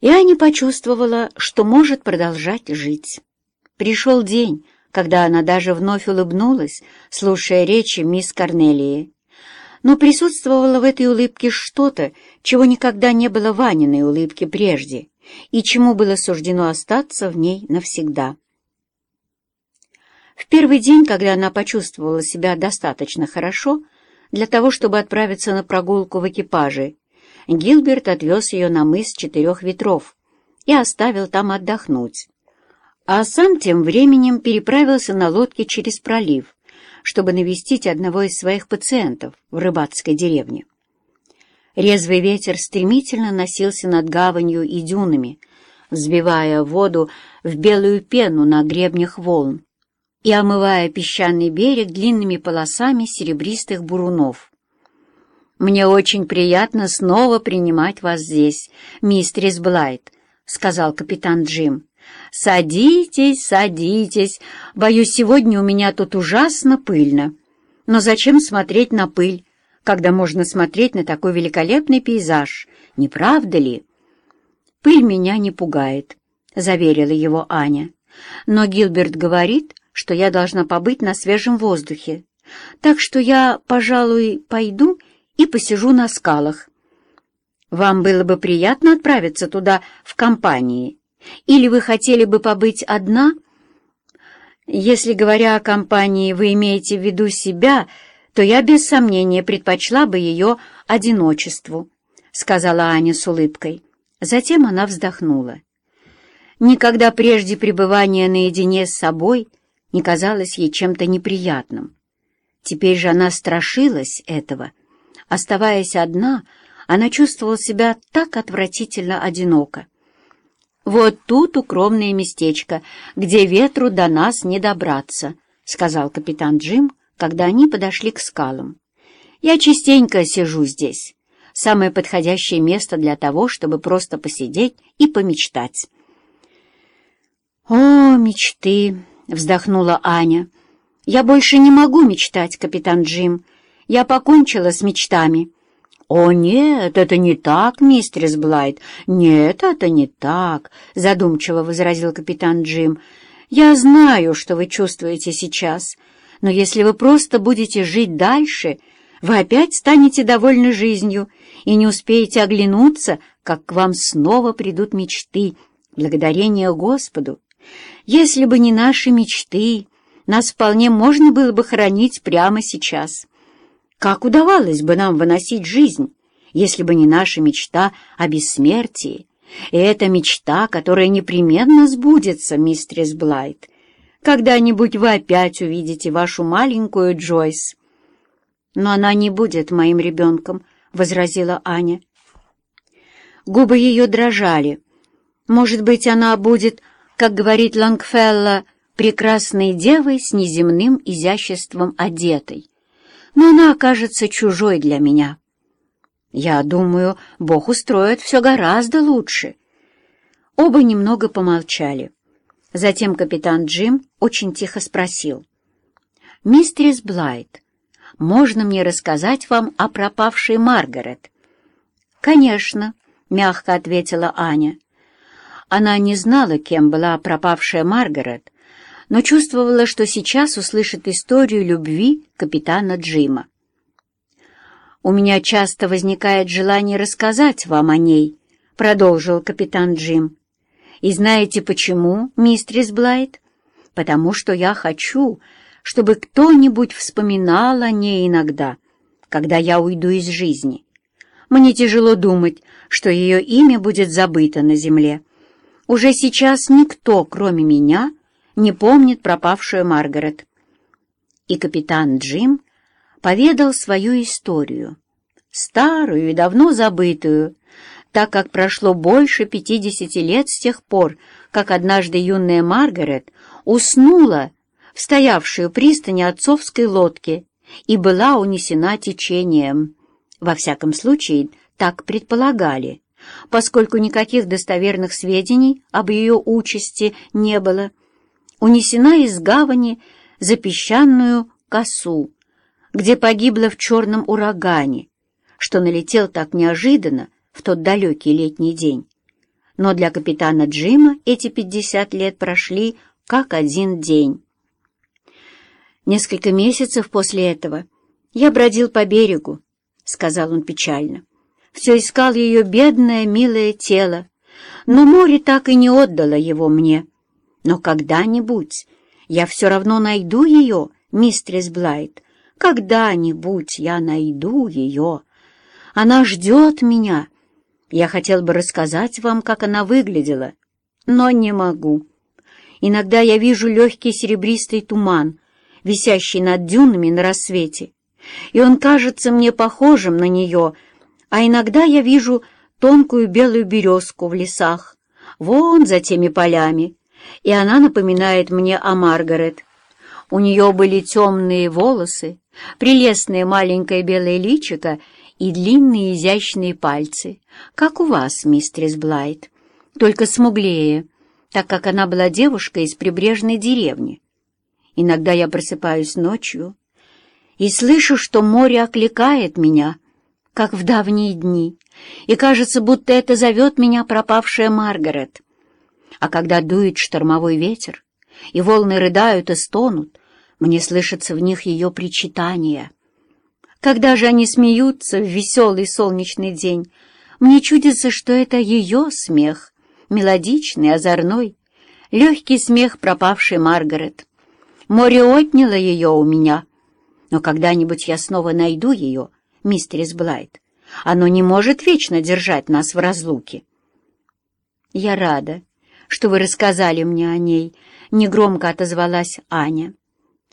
И Аня почувствовала, что может продолжать жить. Пришел день, когда она даже вновь улыбнулась, слушая речи мисс Корнелии. Но присутствовало в этой улыбке что-то, чего никогда не было в Аниной улыбке прежде, и чему было суждено остаться в ней навсегда. В первый день, когда она почувствовала себя достаточно хорошо для того, чтобы отправиться на прогулку в экипаже, Гилберт отвез ее на мыс Четырех Ветров и оставил там отдохнуть. А сам тем временем переправился на лодке через пролив, чтобы навестить одного из своих пациентов в рыбацкой деревне. Резвый ветер стремительно носился над гаванью и дюнами, взбивая воду в белую пену на гребнях волн и омывая песчаный берег длинными полосами серебристых бурунов. «Мне очень приятно снова принимать вас здесь, мистерис Блайт», — сказал капитан Джим. «Садитесь, садитесь. Боюсь, сегодня у меня тут ужасно пыльно. Но зачем смотреть на пыль, когда можно смотреть на такой великолепный пейзаж, не правда ли?» «Пыль меня не пугает», — заверила его Аня. «Но Гилберт говорит, что я должна побыть на свежем воздухе, так что я, пожалуй, пойду и посижу на скалах. Вам было бы приятно отправиться туда в компании, или вы хотели бы побыть одна? Если, говоря о компании, вы имеете в виду себя, то я без сомнения предпочла бы ее одиночеству, — сказала Аня с улыбкой. Затем она вздохнула. Никогда прежде пребывания наедине с собой не казалось ей чем-то неприятным. Теперь же она страшилась этого. Оставаясь одна, она чувствовала себя так отвратительно одиноко. «Вот тут укромное местечко, где ветру до нас не добраться», — сказал капитан Джим, когда они подошли к скалам. «Я частенько сижу здесь. Самое подходящее место для того, чтобы просто посидеть и помечтать». «О, мечты!» — вздохнула Аня. «Я больше не могу мечтать, капитан Джим. Я покончила с мечтами». «О, нет, это не так, мистерис Блайт. Нет, это не так», — задумчиво возразил капитан Джим. «Я знаю, что вы чувствуете сейчас, но если вы просто будете жить дальше, вы опять станете довольны жизнью и не успеете оглянуться, как к вам снова придут мечты, благодарение Господу. Если бы не наши мечты, нас вполне можно было бы хоронить прямо сейчас. Как удавалось бы нам выносить жизнь, если бы не наша мечта о бессмертии? И эта мечта, которая непременно сбудется, мистерис Блайт. Когда-нибудь вы опять увидите вашу маленькую Джойс. Но она не будет моим ребенком, — возразила Аня. Губы ее дрожали. Может быть, она будет как говорит Лангфелла, прекрасной девой с неземным изяществом одетой. Но она окажется чужой для меня. Я думаю, Бог устроит все гораздо лучше. Оба немного помолчали. Затем капитан Джим очень тихо спросил. «Мистерис Блайт, можно мне рассказать вам о пропавшей Маргарет?» «Конечно», — мягко ответила Аня. Она не знала, кем была пропавшая Маргарет, но чувствовала, что сейчас услышит историю любви капитана Джима. «У меня часто возникает желание рассказать вам о ней», — продолжил капитан Джим. «И знаете почему, мистерис Блайт? Потому что я хочу, чтобы кто-нибудь вспоминал о ней иногда, когда я уйду из жизни. Мне тяжело думать, что ее имя будет забыто на земле». Уже сейчас никто, кроме меня, не помнит пропавшую Маргарет. И капитан Джим поведал свою историю, старую и давно забытую, так как прошло больше пятидесяти лет с тех пор, как однажды юная Маргарет уснула в стоявшую пристани отцовской лодки и была унесена течением. Во всяком случае, так предполагали поскольку никаких достоверных сведений об ее участи не было, унесена из гавани за песчаную косу, где погибла в черном урагане, что налетел так неожиданно в тот далекий летний день. но для капитана Джима эти пятьдесят лет прошли как один день. Несколько месяцев после этого я бродил по берегу, — сказал он печально. Все искал ее бедное, милое тело, но море так и не отдало его мне. Но когда-нибудь я все равно найду ее, мистерис Блайт. Когда-нибудь я найду ее. Она ждет меня. Я хотел бы рассказать вам, как она выглядела, но не могу. Иногда я вижу легкий серебристый туман, висящий над дюнами на рассвете, и он кажется мне похожим на нее, а иногда я вижу тонкую белую березку в лесах, вон за теми полями, и она напоминает мне о Маргарет. У нее были темные волосы, прелестное маленькое белое личико и длинные изящные пальцы, как у вас, мистерис Блайт, только смуглее, так как она была девушкой из прибрежной деревни. Иногда я просыпаюсь ночью и слышу, что море окликает меня, как в давние дни, и кажется, будто это зовет меня пропавшая Маргарет. А когда дует штормовой ветер, и волны рыдают и стонут, мне слышатся в них ее причитания. Когда же они смеются в веселый солнечный день, мне чудится, что это ее смех, мелодичный, озорной, легкий смех пропавшей Маргарет. Море отняло ее у меня, но когда-нибудь я снова найду ее, мистерис Блайт. Оно не может вечно держать нас в разлуке. Я рада, что вы рассказали мне о ней, — негромко отозвалась Аня.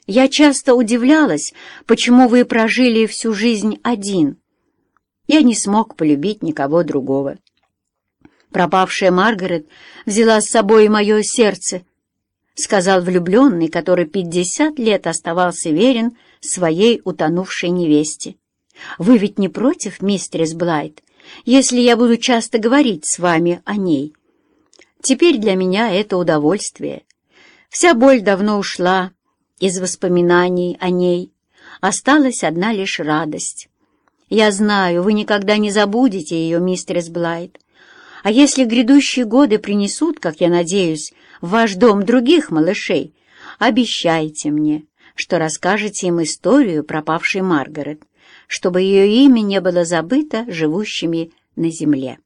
Я часто удивлялась, почему вы прожили всю жизнь один. Я не смог полюбить никого другого. Пропавшая Маргарет взяла с собой мое сердце, — сказал влюбленный, который пятьдесят лет оставался верен своей утонувшей невесте. «Вы ведь не против, мистерис Блайт, если я буду часто говорить с вами о ней?» Теперь для меня это удовольствие. Вся боль давно ушла из воспоминаний о ней. Осталась одна лишь радость. Я знаю, вы никогда не забудете ее, мистерис Блайт. А если грядущие годы принесут, как я надеюсь, в ваш дом других малышей, обещайте мне, что расскажете им историю пропавшей Маргарет, чтобы ее имя не было забыто живущими на земле.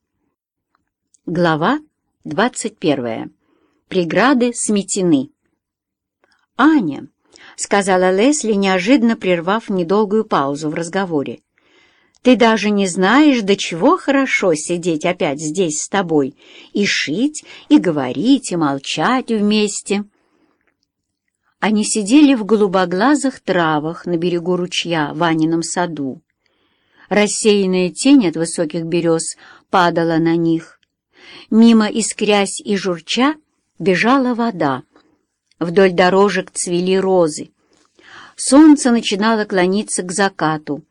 Глава 21. Преграды сметены. «Аня», — сказала Лесли, неожиданно прервав недолгую паузу в разговоре, «ты даже не знаешь, до чего хорошо сидеть опять здесь с тобой и шить, и говорить, и молчать вместе». Они сидели в голубоглазых травах на берегу ручья в Анином саду. Рассеянная тень от высоких берез падала на них. Мимо, искрясь и журча, бежала вода. Вдоль дорожек цвели розы. Солнце начинало клониться к закату,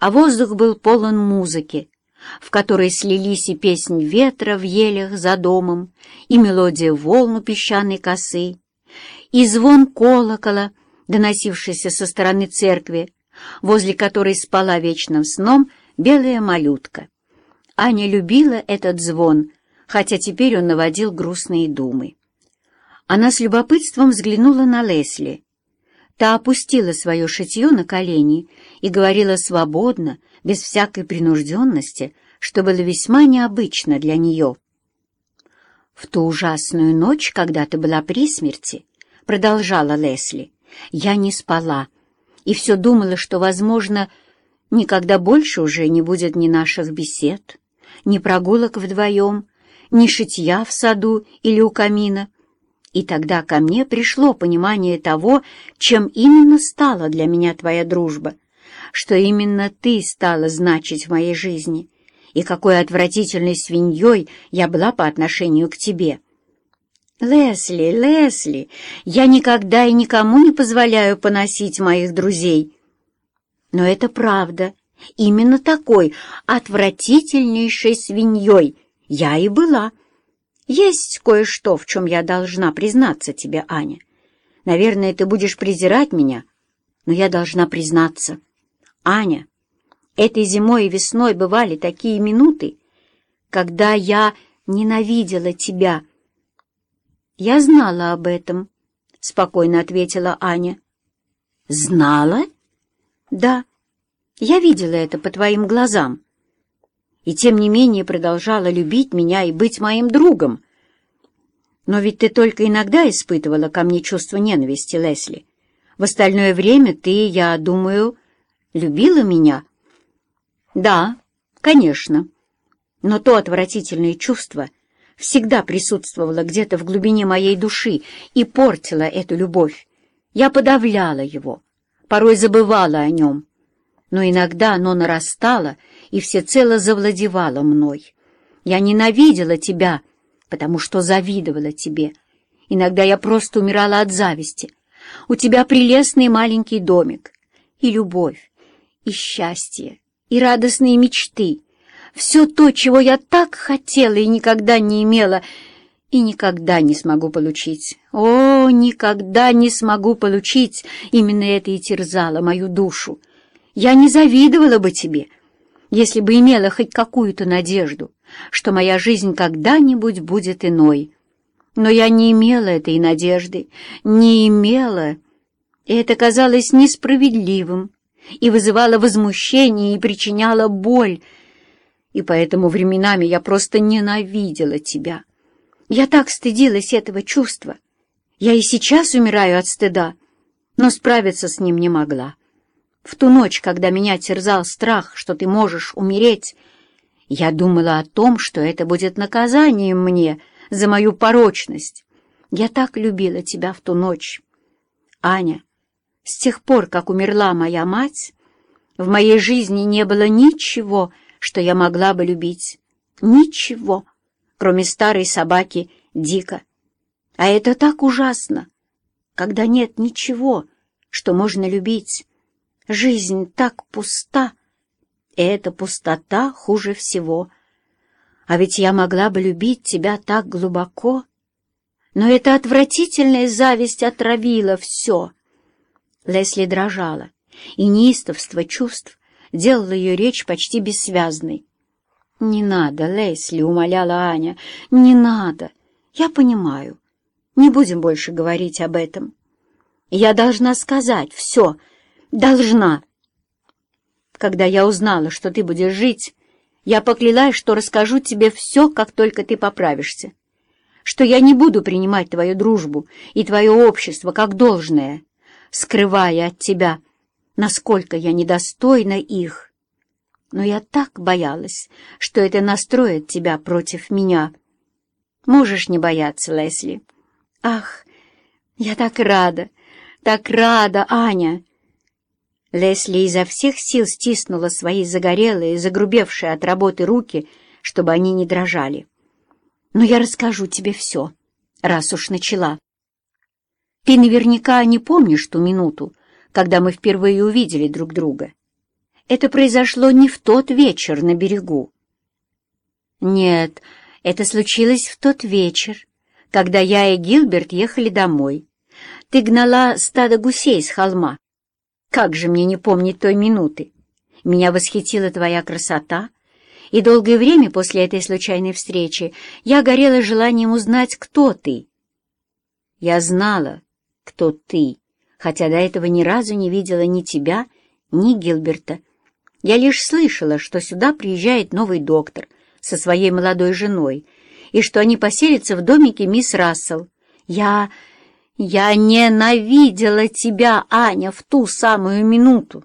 а воздух был полон музыки, в которой слились и песнь ветра в елях за домом, и мелодия волн песчаной косы, и звон колокола, доносившийся со стороны церкви, возле которой спала вечным сном белая малютка. Аня любила этот звон, хотя теперь он наводил грустные думы. Она с любопытством взглянула на Лесли. Та опустила свое шитье на колени и говорила свободно, без всякой принужденности, что было весьма необычно для нее. «В ту ужасную ночь, когда ты была при смерти, — продолжала Лесли, — я не спала и все думала, что, возможно, никогда больше уже не будет ни наших бесед, ни прогулок вдвоем, ни шитья в саду или у камина, и тогда ко мне пришло понимание того, чем именно стала для меня твоя дружба, что именно ты стала значить в моей жизни, и какой отвратительной свиньей я была по отношению к тебе. Лесли, Лесли, я никогда и никому не позволяю поносить моих друзей. Но это правда. Именно такой отвратительнейшей свиньей я и была. Есть кое-что, в чем я должна признаться тебе, Аня. Наверное, ты будешь презирать меня, но я должна признаться. Аня, этой зимой и весной бывали такие минуты, когда я ненавидела тебя». «Я знала об этом», — спокойно ответила Аня. «Знала?» «Да, я видела это по твоим глазам. И тем не менее продолжала любить меня и быть моим другом. Но ведь ты только иногда испытывала ко мне чувство ненависти, Лесли. В остальное время ты, я думаю, любила меня?» «Да, конечно. Но то отвратительное чувство всегда присутствовало где-то в глубине моей души и портило эту любовь. Я подавляла его, порой забывала о нем. Но иногда оно нарастало и всецело завладевало мной. Я ненавидела тебя, потому что завидовала тебе. Иногда я просто умирала от зависти. У тебя прелестный маленький домик, и любовь, и счастье, и радостные мечты. Все то, чего я так хотела и никогда не имела, и никогда не смогу получить. О, никогда не смогу получить! Именно это и терзало мою душу. Я не завидовала бы тебе, если бы имела хоть какую-то надежду, что моя жизнь когда-нибудь будет иной. Но я не имела этой надежды, не имела, и это казалось несправедливым, и вызывало возмущение, и причиняло боль, и поэтому временами я просто ненавидела тебя. Я так стыдилась этого чувства. Я и сейчас умираю от стыда, но справиться с ним не могла. В ту ночь, когда меня терзал страх, что ты можешь умереть, я думала о том, что это будет наказанием мне за мою порочность. Я так любила тебя в ту ночь. Аня, с тех пор, как умерла моя мать, в моей жизни не было ничего, что я могла бы любить. Ничего, кроме старой собаки Дика. А это так ужасно, когда нет ничего, что можно любить. Жизнь так пуста, и эта пустота хуже всего. А ведь я могла бы любить тебя так глубоко. Но эта отвратительная зависть отравила все. Лесли дрожала, и неистовство чувств делало ее речь почти бессвязной. «Не надо, Лесли», — умоляла Аня, — «не надо. Я понимаю. Не будем больше говорить об этом. Я должна сказать все. Должна. Когда я узнала, что ты будешь жить, я поклялась, что расскажу тебе все, как только ты поправишься. Что я не буду принимать твою дружбу и твое общество как должное, скрывая от тебя, насколько я недостойна их. Но я так боялась, что это настроит тебя против меня». Можешь не бояться, Лесли. Ах, я так рада, так рада, Аня!» Лесли изо всех сил стиснула свои загорелые, загрубевшие от работы руки, чтобы они не дрожали. «Но я расскажу тебе все, раз уж начала. Ты наверняка не помнишь ту минуту, когда мы впервые увидели друг друга. Это произошло не в тот вечер на берегу. Нет, это случилось в тот вечер, когда я и Гилберт ехали домой. Ты гнала стадо гусей с холма. Как же мне не помнить той минуты? Меня восхитила твоя красота, и долгое время после этой случайной встречи я горела желанием узнать, кто ты. Я знала, кто ты, хотя до этого ни разу не видела ни тебя, ни Гилберта. Я лишь слышала, что сюда приезжает новый доктор — со своей молодой женой, и что они поселятся в домике мисс Рассел. Я... я ненавидела тебя, Аня, в ту самую минуту,